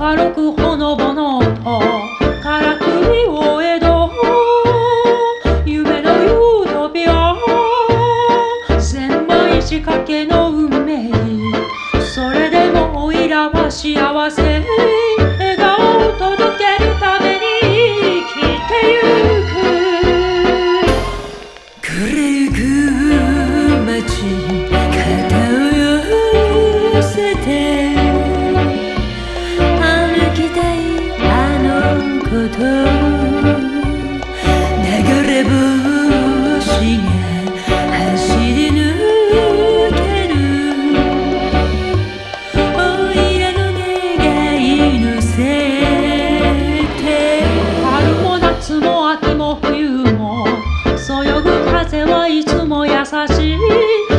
軽くほのぼのとからくりを江戸夢のユートピア。千枚仕掛けの運命。それでもおいらは幸せ。流れ星が走り抜ける。おいぬのげいのせて春も夏も秋も冬もそよぐ風はいつも優しい。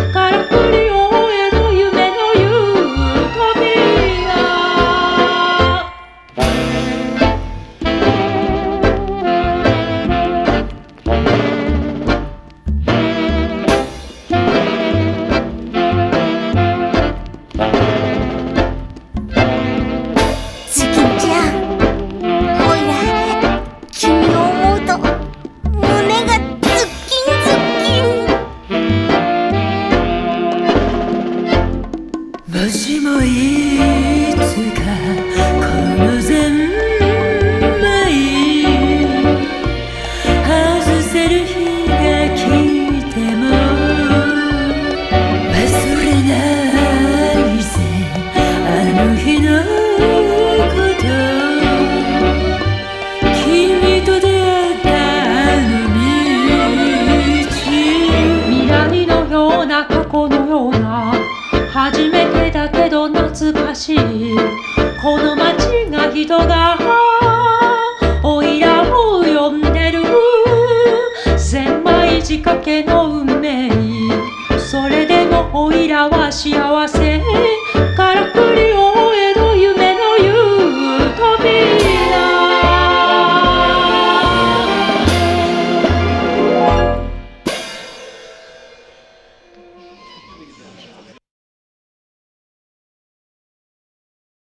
この街が人がおいらを呼んでる。千枚仕掛けの運命それでもおいらは幸せ。